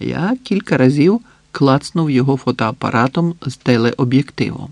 Я кілька разів клацнув його фотоапаратом з телеоб'єктивом.